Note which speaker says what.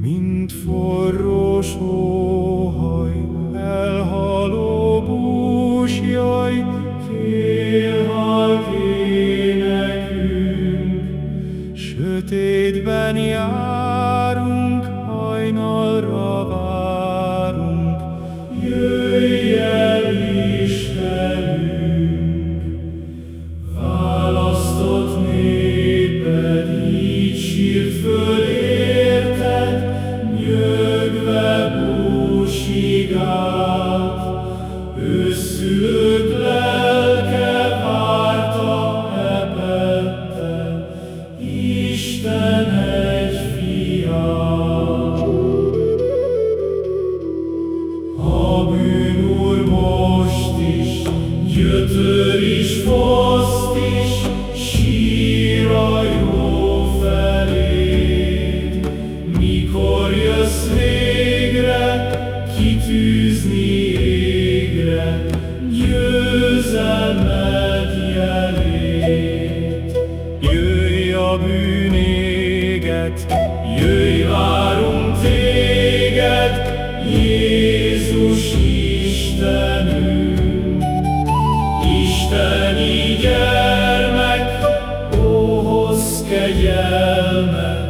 Speaker 1: Mint forró sóhaj, elhaló búsjaj, félhalk énekünk. Sötétben járunk, hajnalra várunk, jöjj búsigált. Ősszülők lelke várta ebedte Isten egy fiát. A bűnúr most is, gyötör is, foszt tűzni égre, győzelmed jelét. Jöjj a bűn jöjj várunk téged, Jézus Istenünk, Isteni gyermek, óhoz kegyelmet.